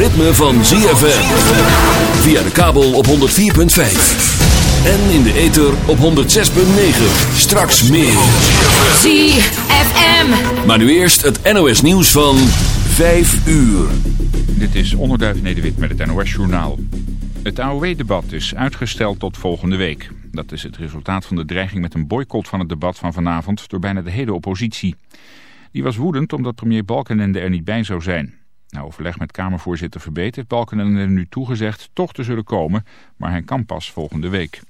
ritme van ZFM. Via de kabel op 104.5. En in de ether op 106.9. Straks meer. ZFM. Maar nu eerst het NOS nieuws van 5 uur. Dit is Onderduif Nederwit met het NOS Journaal. Het AOW-debat is uitgesteld tot volgende week. Dat is het resultaat van de dreiging met een boycott van het debat van vanavond door bijna de hele oppositie. Die was woedend omdat premier Balkenende er niet bij zou zijn. Na overleg met Kamervoorzitter Verbeet heeft Balkenende nu toegezegd toch te zullen komen, maar hij kan pas volgende week.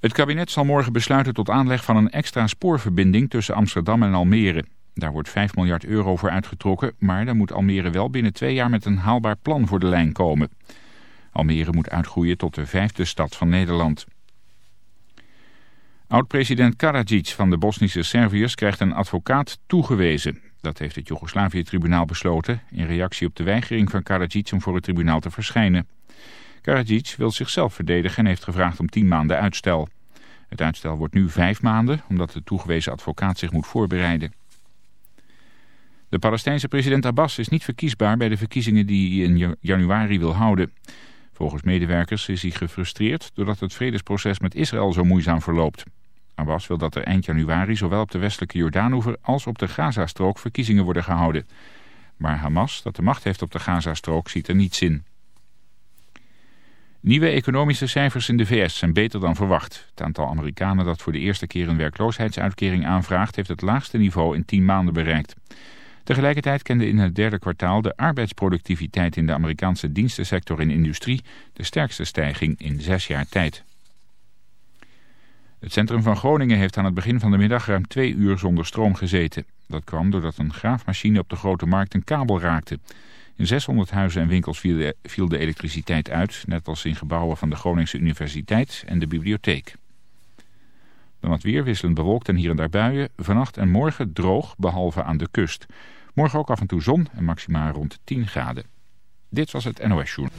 Het kabinet zal morgen besluiten tot aanleg van een extra spoorverbinding tussen Amsterdam en Almere. Daar wordt 5 miljard euro voor uitgetrokken, maar dan moet Almere wel binnen twee jaar met een haalbaar plan voor de lijn komen. Almere moet uitgroeien tot de vijfde stad van Nederland. Oud-president Karadzic van de Bosnische Serviërs krijgt een advocaat toegewezen. Dat heeft het Joegoslavië-tribunaal besloten in reactie op de weigering van Karadzic om voor het tribunaal te verschijnen. Karadzic wil zichzelf verdedigen en heeft gevraagd om tien maanden uitstel. Het uitstel wordt nu vijf maanden, omdat de toegewezen advocaat zich moet voorbereiden. De Palestijnse president Abbas is niet verkiesbaar bij de verkiezingen die hij in januari wil houden. Volgens medewerkers is hij gefrustreerd doordat het vredesproces met Israël zo moeizaam verloopt. Abbas wil dat er eind januari zowel op de westelijke Jordaanoever als op de Gazastrook verkiezingen worden gehouden. Maar Hamas, dat de macht heeft op de Gazastrook, ziet er niets in. Nieuwe economische cijfers in de VS zijn beter dan verwacht. Het aantal Amerikanen dat voor de eerste keer een werkloosheidsuitkering aanvraagt... heeft het laagste niveau in 10 maanden bereikt. Tegelijkertijd kende in het derde kwartaal de arbeidsproductiviteit in de Amerikaanse dienstensector en industrie de sterkste stijging in zes jaar tijd. Het centrum van Groningen heeft aan het begin van de middag ruim twee uur zonder stroom gezeten. Dat kwam doordat een graafmachine op de Grote Markt een kabel raakte. In 600 huizen en winkels viel de, elektriciteit uit, net als in gebouwen van de Groningse Universiteit en de bibliotheek. Dan wat weer wisselend bewolkt en hier en daar buien. Vannacht en morgen droog, behalve aan de kust. Morgen ook af en toe zon en maximaal rond 10 graden. Dit was het NOS Journal.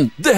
ritme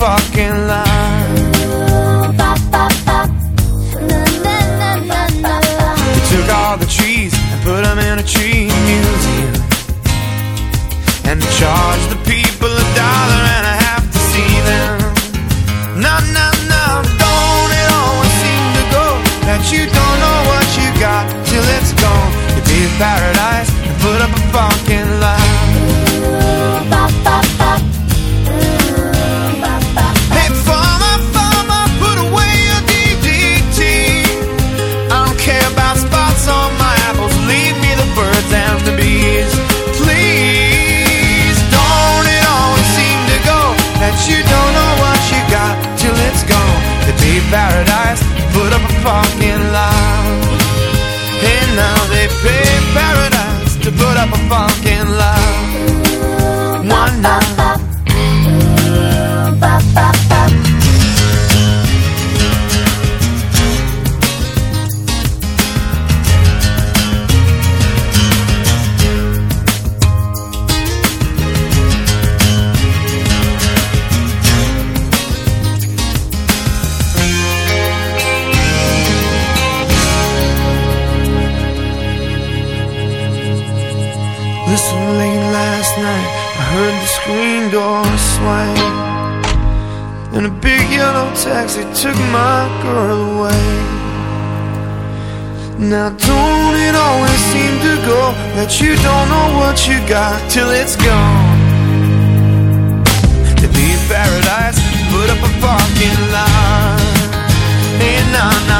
fucking line. Ooh, bop, bop, bop. Na, na, na, na, na, na. Took all the trees and put them in a tree museum. And they charged the people a dollar and a half to see them. No, no, no, don't it always seem to go that you don't know what you got till it's gone? It'd be a paradise. funk But you don't know what you got till it's gone. To be in paradise, put up a parking lot. Hey, nah, nah.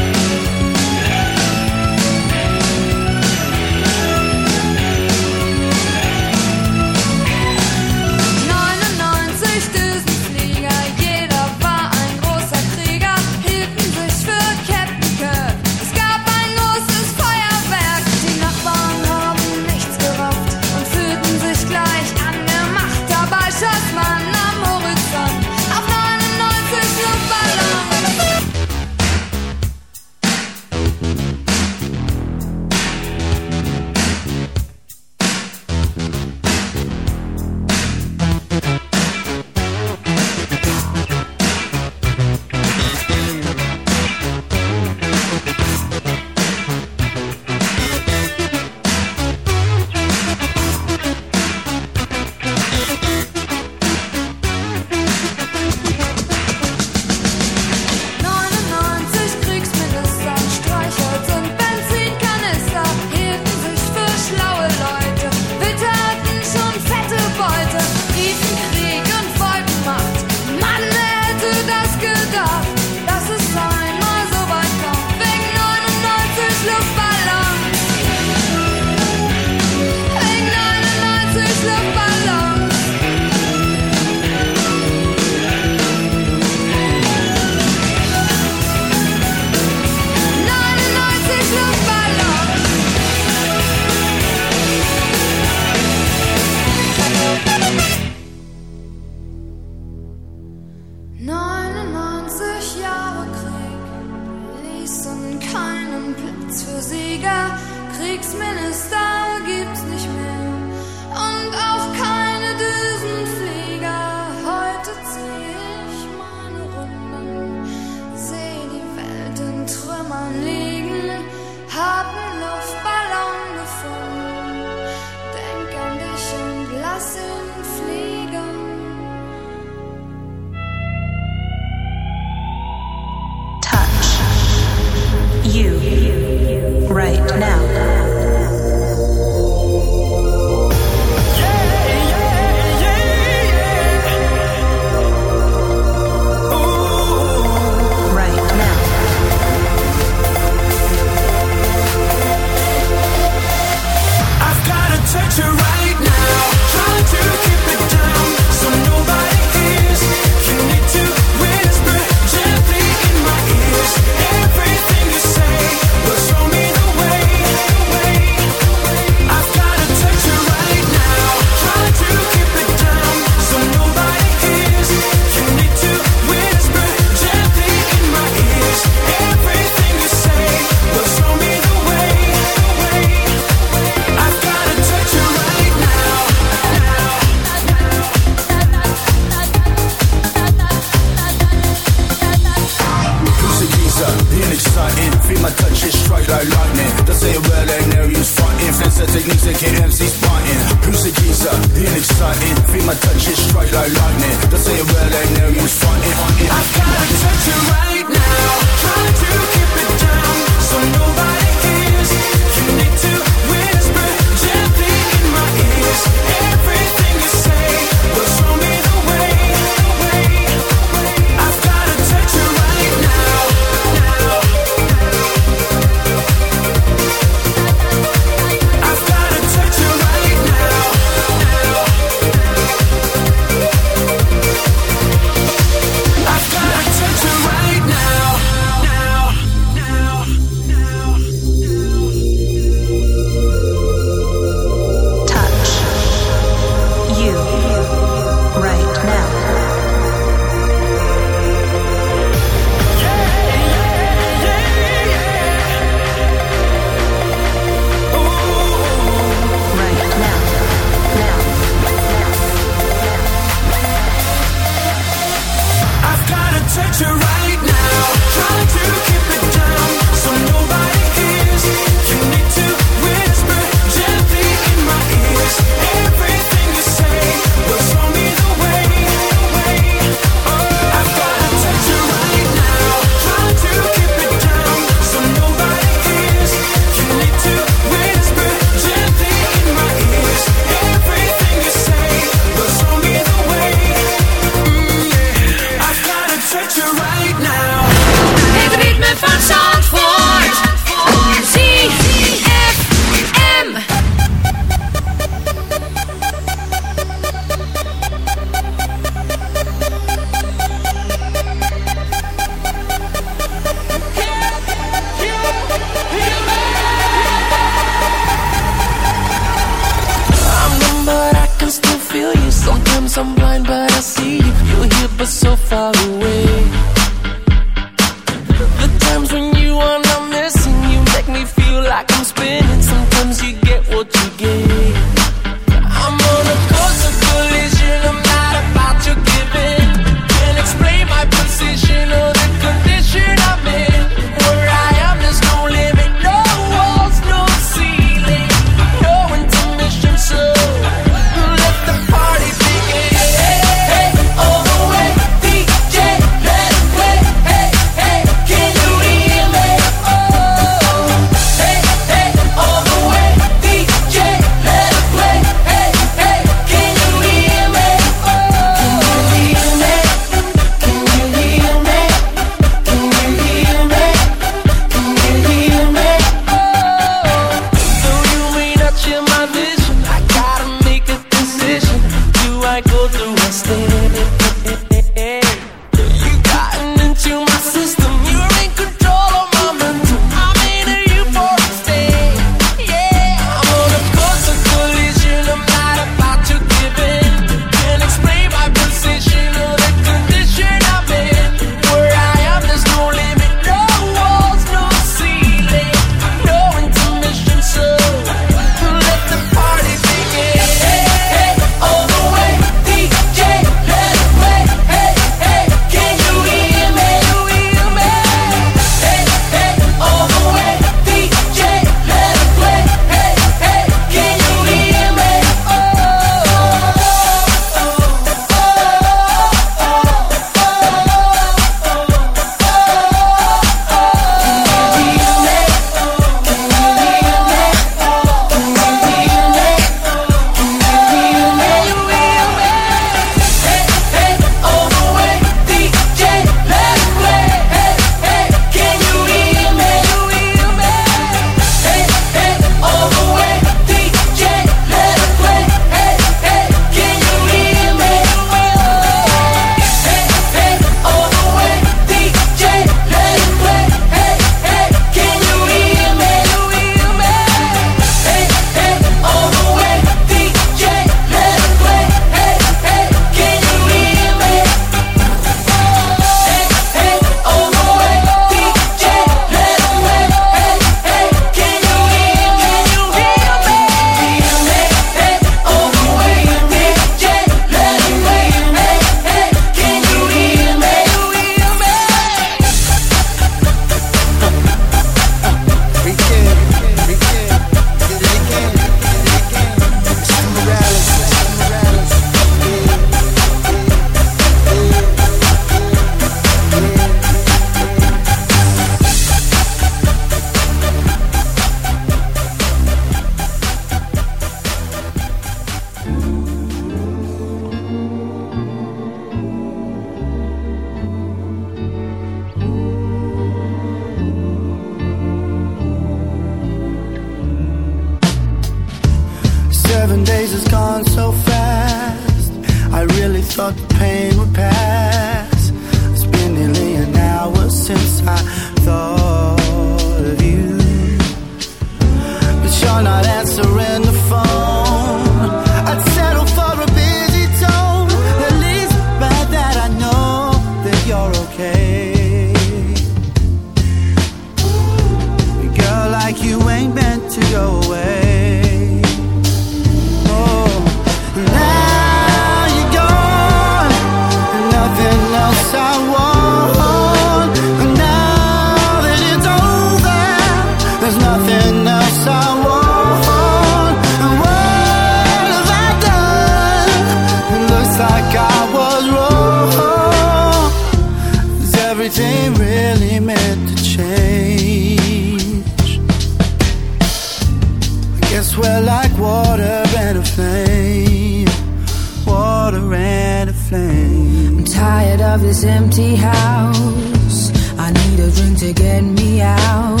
tired of this empty house. I need a drink to get me out.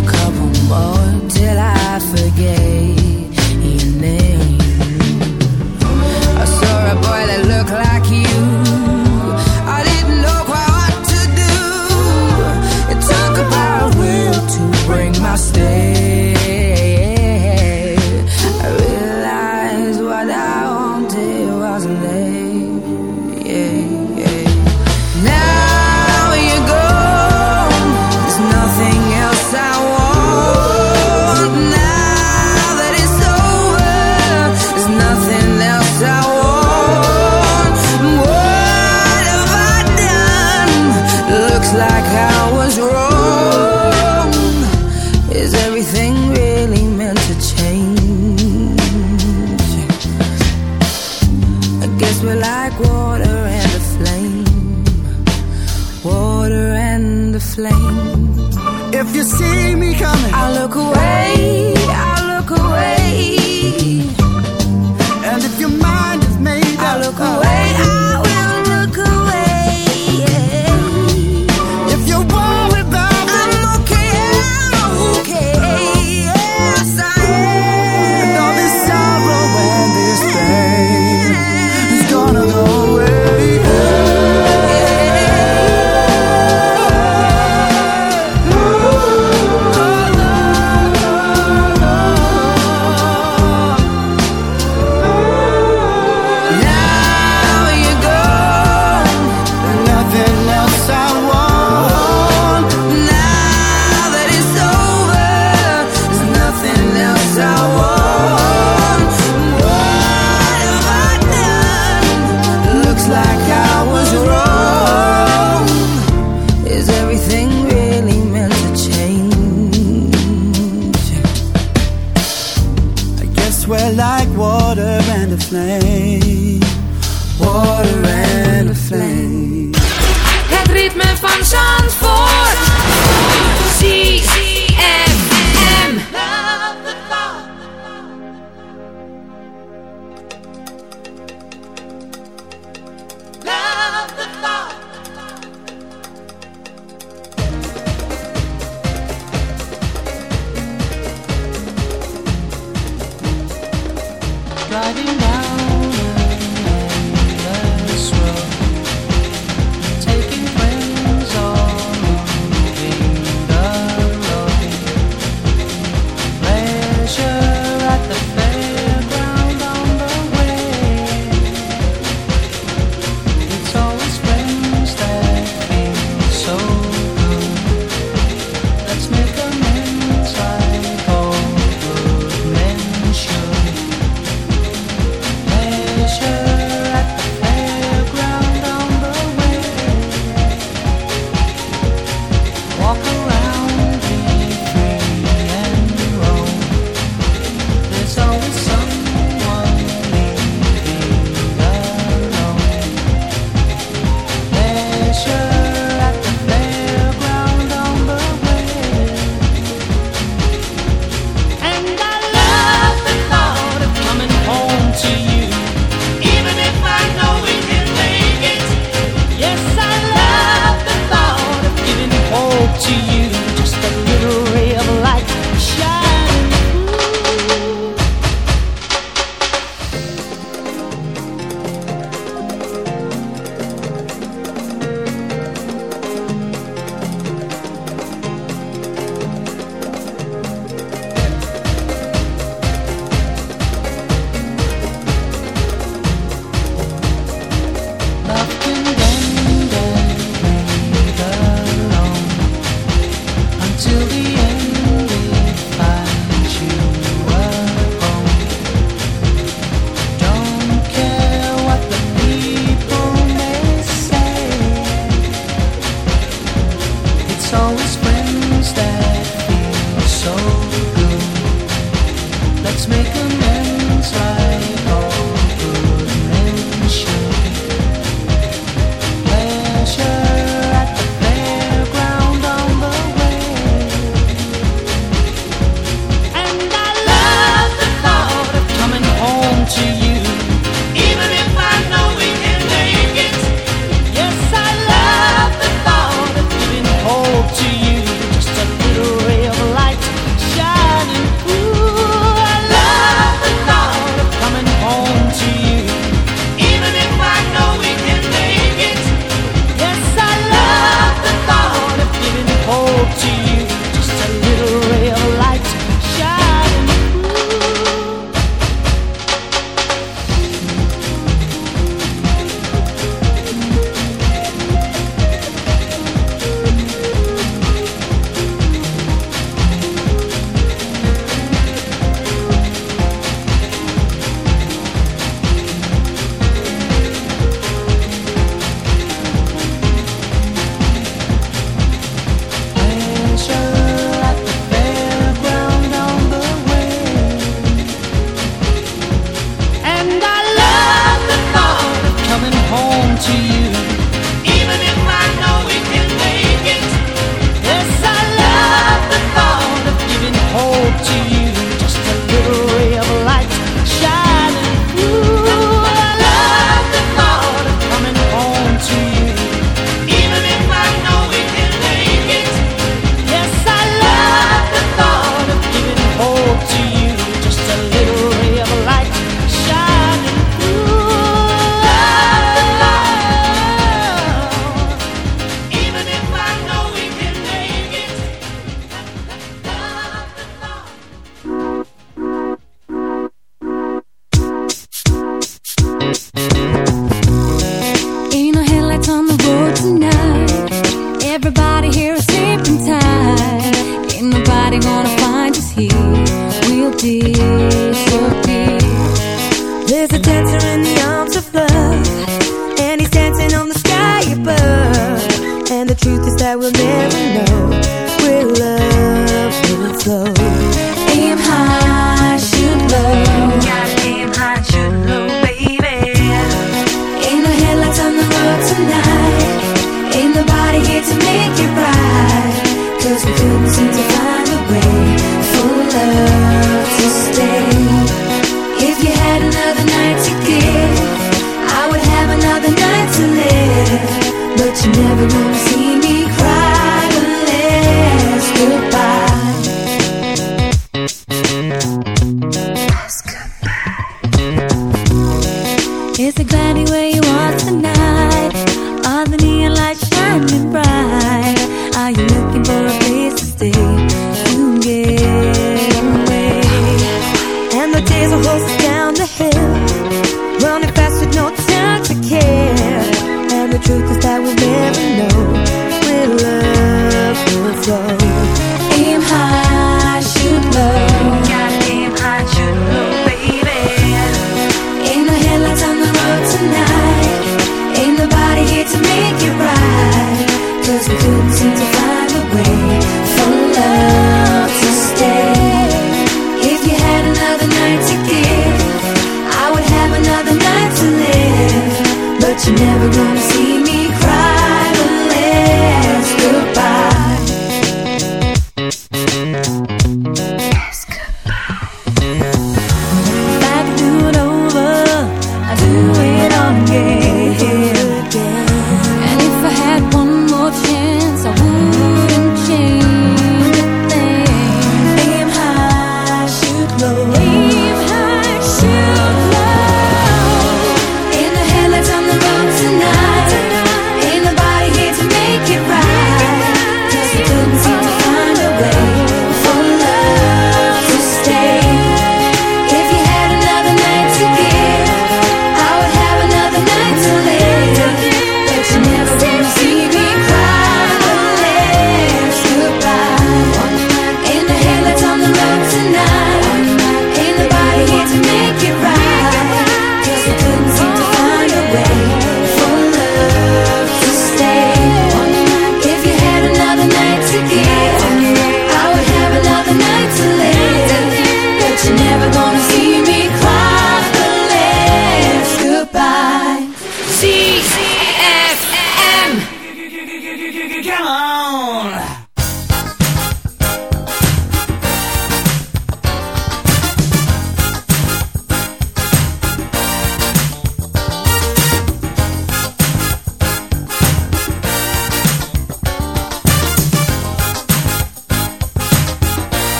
A couple more till I forget your name. I saw a boy that looked like.